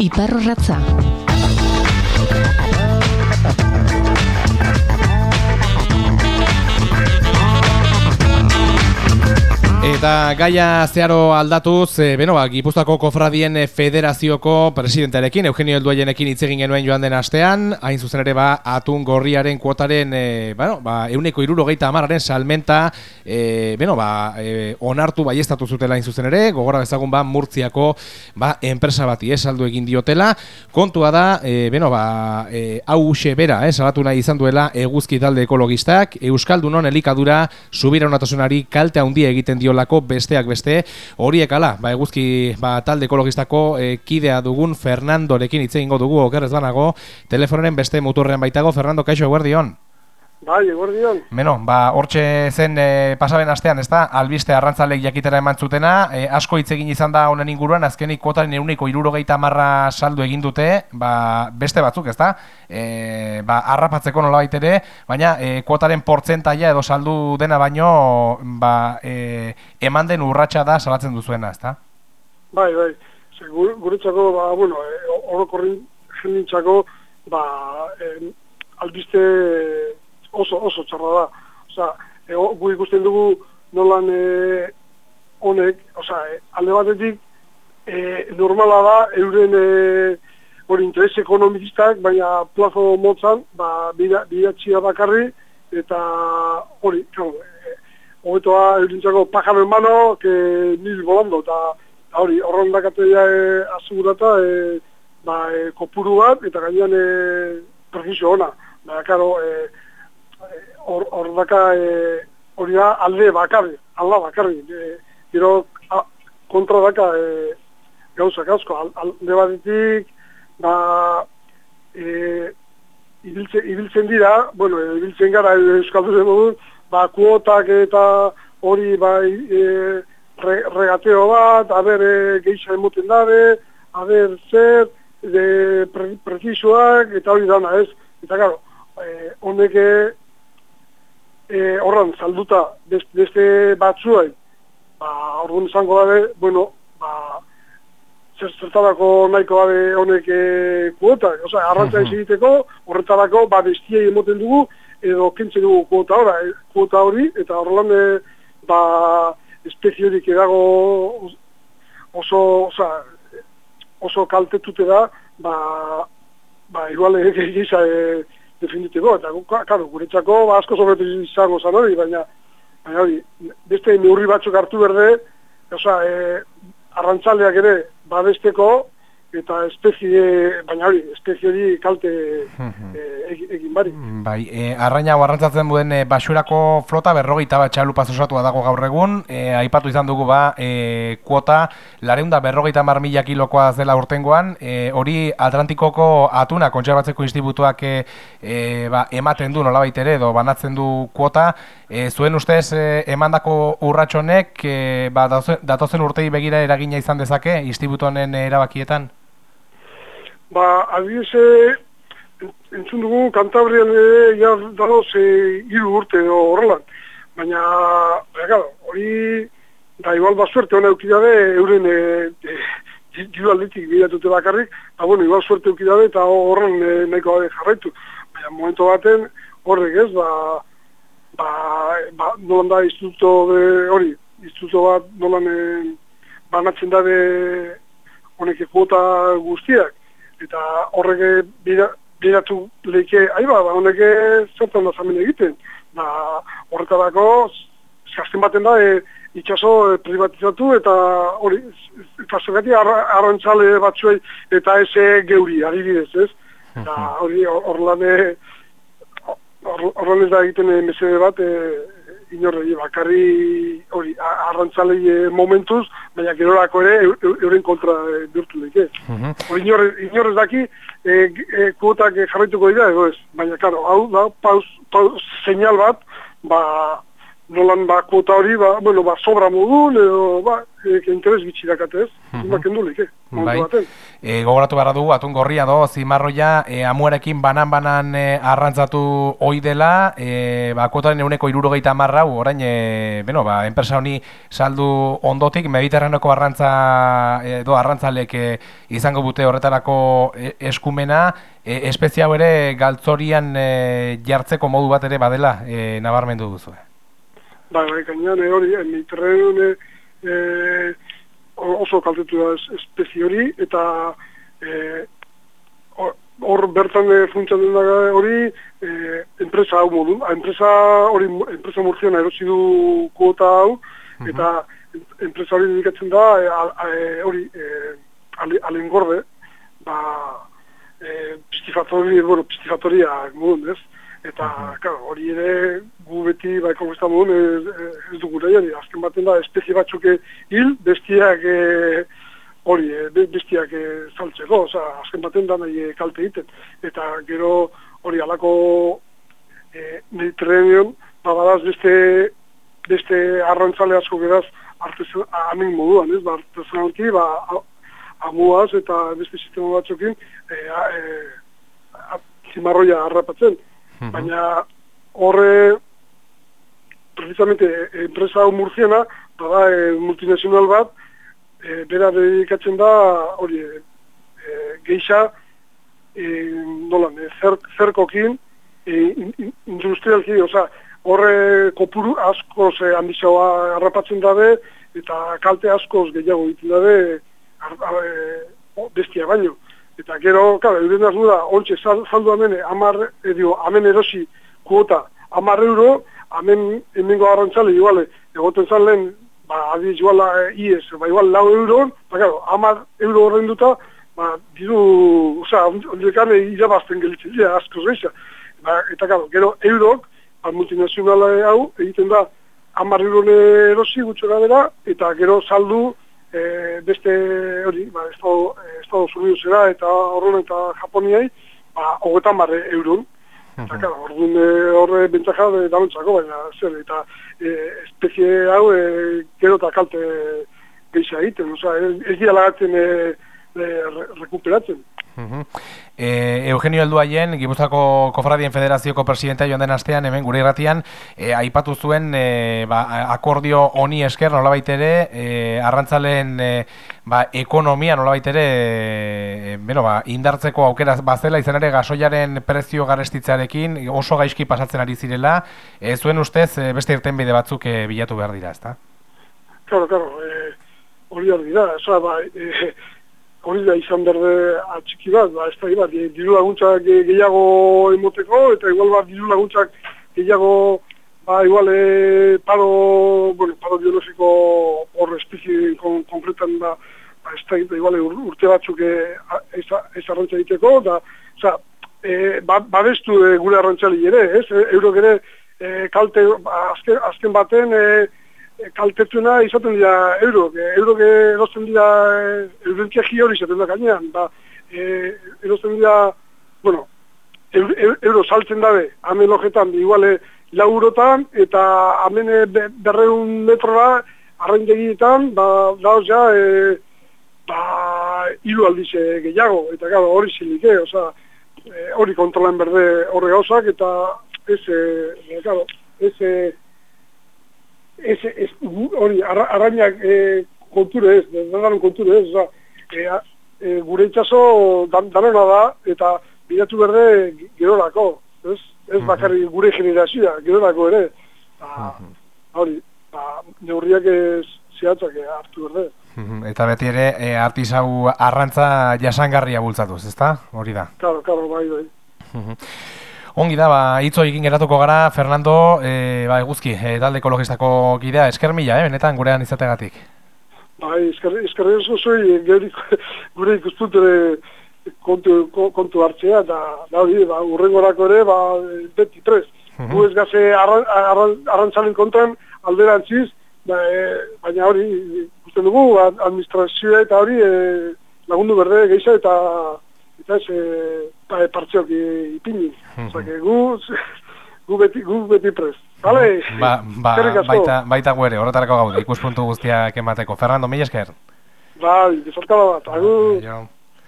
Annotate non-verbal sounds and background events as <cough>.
Iparro Eta gaia zeharo aldatuz, e, beno, ba, Gipuzkoako Kofradien Federazioko presidentearekin, Eugenio Elduaienekin hitz genuen joan den astean, hain zuzen ere ba, atun gorriaren kuotaren, e, bueno, ba, euneko iruro geita amararen salmenta, e, beno, ba, e, onartu bai estatu zutela hain zuzen ere, gogora bezagun ba, murtziako ba, enpresa bati esaldu egin diotela, kontua da, e, beno, ba, e, hau uxe bera, eh, salatu nahi izan duela eguzki talde ekologistak, Euskaldunon elikadura, subira kalte handia egiten dio diolako besteak beste. Horiek ala, ba, eguzki ba, talde ekologistako e, kidea dugun Fernandorekin hitz egingo dugu okerrez banago, telefonoren beste muturrean baitago, Fernando, kaixo, eguerdion? Bai, eguerdion. Beno, ba, hortxe zen e, pasaben astean, ez da, albiste arrantzalek jakitera eman zutena, e, asko hitz egin izan da honen inguruan, azkenik kuotaren euniko irurogeita marra saldu egin dute, ba, beste batzuk, ez da, e, ba, arrapatzeko nola baitere, baina e, kuotaren portzentaia edo saldu dena baino, ba, e, eman den urratsa da salatzen duzuena, ez da? Bai, bai, guretzako, ba, bueno, e, orokorrin jennintzako, ba, e, albiste oso oso txarra da. Osea, e, gu ikusten dugu nolan e, honek, osea, e, alde batetik e, normala da euren e, hori interes ekonomikistak, baina plazo motzan, ba, bidatxia bakarri, eta hori, txau, e, hobetoa eurintzako pajaro mano, que nil volando, eta hori, horren dakatea e, asegurata, e, ba, e, kopuru bat, eta gainean e, pergizio ona. Baina, karo, e, hor, daka e, hori da alde bakarri, alda bakarri. E, gero kontra daka e, gauzak asko, alde baditik, ba, e, ibiltzen, ibiltzen dira, bueno, e, ibiltzen gara Euskalduzen modu, ba, kuotak eta hori ba, e, regateo bat, haber e, geisha emoten dabe, haber zer, de pre, eta hori dana ez. Eta gero, e, honek e, horran salduta beste batzuei ba orduan izango dabe bueno ba zer zertarako nahiko dabe honek e, kuota osea arrantza egiteko horretarako ba bestiei emoten dugu edo kentzen dugu kuota ora e, kuota hori eta horrelan e, ba espezie hori edago oso osea oso kaltetute da ba ba igual egisa e, definitiko, eta claro, guretzako ba, asko sobretu izango zan hori, baina, baina hori, beste neurri batzuk hartu berde, oza, e, arrantzaleak ere badesteko, eta espezie, baina hori, espezie hori kalte e, egin bari. Bai, e, arraina arrantzatzen duen e, basurako flota berrogeita bat txalupa zosatua dago gaur egun, e, aipatu izan dugu ba, e, kuota, lareunda berrogeita mar mila kilokoa zela urtengoan, e, hori Atlantikoko atuna kontserbatzeko institutuak e, ba, ematen du nolabait ere, edo banatzen du kuota, e, zuen ustez e, emandako urratxonek, e, ba, datozen urtei begira eragina izan dezake, institutu honen erabakietan? Ba, adibidez, entzun dugu, kantabrian ere, ja, dago, ze, iru urte horrelan. Baina, baina, hori, da, igual, ba, suerte hona eukidabe, euren, e, e, jiru aldetik bidatute bakarrik, ba, bueno, igual, suerte eukidabe, eta horren e, nahiko jarraitu. Baina, momentu baten, horrek ez, ba, ba, ba nolan da, instituto, hori, instituto bat, nolan, e, banatzen dabe, honek kuota guztiak, eta horrek biratu lehike, aiba, ba, honek zertan da zamen egiten. Ba, horretarako, zazten baten da, e, itxaso e, privatizatu eta hori, eta zergati arrantzale batzuei eta eze geuri, adibidez, ez? Eta hori, horrelane, horrelane da egiten e, mesede bat, e, inorri bakarri hori arrantzalei e, momentuz, baina gerorako ere euren kontra e, birtu leke. Hori inorrez daki e, e, kuotak jarraituko dira edo ez, baina karo, hau da paus, paus, senyal bat, ba, nolan ba, kuota hori, ba, bueno, ba, sobra modun, edo, ba, e, interes bitxi dakatez, mm -hmm. kendulik, eh, bai. E, gogoratu barra dugu, atun gorria do, zimarroia, e, amuarekin banan-banan e, arrantzatu oi dela, e, ba, kuotaren euneko irurogeita marra, orain, e, beno, ba, enpresa honi saldu ondotik, mediterraneko arrantza, edo arrantzalek e, izango bute horretarako eskumena, e, espezia ere galtzorian e, jartzeko modu bat ere badela, e, nabarmendu duzu? Bai, bai, gainean, eh, hori, mediterranean e, oso kaltetu da espezie hori, eta e, hor bertan e, funtzatzen da hori, e, enpresa hau modu, enpresa hori, enpresa murziana erosi du kuota hau, eta enpresa hori dedikatzen da, e, hori, e, alen gorde, ba, e, pistifatori, bueno, pistifatoria modun, ez? Eta, uh hori ere, gu beti, bai, ez, ez dugu nahi, azken baten da, espezie batzuk hil, bestiak, e, hori, e, bestiak e, saltzeko, oza, azken baten da nahi kalte egiten. Eta gero, hori, alako e, mediterranean, babadaz beste, beste arrantzale asko geraz, artezan, amen moduan, ez, ba, artezanalki, ba, amuaz eta beste sistema batzukin, e, e, zimarroia harrapatzen. -huh. baina horre precisamente enpresa hau murziana bada e, multinazional bat e, bera dedikatzen da hori e, geixa e, nolan, e, zer, zerkokin e, industrialki, oza horre kopuru askoz e, ambizioa harrapatzen dabe eta kalte askoz gehiago egiten dabe e, bestia baino. Eta gero, claro, euren da ontsa saldu amene, amar, edio, eh, amen erosi kuota, amar euro, amen emengo arrantzale, iguale, egoten zan lehen, ba, adi iguala e, ies, ba, igual lau euro, ba, claro, amar euro horren duta, ba, diru, oza, ondekane irabazten gelitzen dira, asko zeixa. Ba, eta, claro, gero, eurok, ba, multinazionala hau, egiten da, amar euro erosi gutxora bera, eta gero saldu, e, beste hori, ba, Estado, Estados Unidos era, eta horren eta Japoniai, ba, hogetan barre euron. Eta, uh -huh. orduan e, horre bentsaja de dauntzako, baina zer, eta e, espezie hau e, gero eta kalte geixa egiten, oza, ez dira lagatzen e, e, rekuperatzen. E, Eugenio Elduaien, Gipuzkoako Kofradien Federazioko presidentea joan den astean, hemen gure irratian, e, aipatu zuen e, ba, akordio honi esker, nolabait ere, e, arrantzalen e, ba, ekonomia nolabait ere, e, bueno, ba, indartzeko aukera bazela, izan ere gasoiaren prezio garestitzearekin oso gaizki pasatzen ari zirela, e, zuen ustez beste irten bide batzuk e, bilatu behar dira, ezta? Claro, claro, e, hori hori dira, ba, e, hori da izan berde atxiki bat, ba, ez da, bat, diru laguntzak gehiago emoteko, eta igual bat diru laguntzak gehiago, ba, igual, e, paro, bueno, paro biologiko horre espizi kon, konkretan, ba, ba, ez da, igual, urte batzuk ez, ez arrantza egiteko, da, oza, e, ba, babestu e, gure arrantzali ere, ez, e, euro gere, e, kalte, ba, azken, azken baten, e, kaltetuna izaten dira euro, e, euro erosten dira eurentia hori izaten da gainean, ba, e, erosten dira, bueno, euro saltzen dabe, hamen lojetan, iguale laurotan, eta hamen berreun metrora, arrendegietan, ba, dauz ja, e, ba, iru aldize gehiago, eta gara hori zilik, eh, oza, hori kontrolan berde horre gauzak, eta ez, e, gara, ez, ez, ez, hori, arrainak e, konture ez, dendaran konture ez, oza, e, e, gure itxaso dan, danona da, eta bilatu berde gerorako, ez, ez bakarri gure generazioa, gerorako ere, ba, hori, ba, neurriak ez zehatzak hartu berde. Eta beti ere, e, artizau arrantza jasangarria bultzatuz, ezta? Hori da. Claro, claro, bai, bai. Ongi da, ba, hitzo egin geratuko gara, Fernando, e, ba, eguzki, e, talde ekologistako gidea, esker mila, eh, benetan, gurean izategatik. Bai, esker, esker oso zoi, <laughs> gure ikuspuntere kontu, kontu hartzea, da, da hori, ba, urrengorako ere, ba, beti prez. -huh. Gu ez gaze arrantzalen kontan, alderantziz, ba, e, baina hori, ikusten dugu, administrazioa eta hori, e, lagundu berde geisha eta eta ez e, partxok ipini. Mm -hmm. gu, <laughs> gu, beti, gu beti prest. Vale, Ba, ba, baita, baita guere, horretarako gaude, ikuspuntu guztiak emateko. Fernando, mila esker. Bai, bizarkala bat, agur.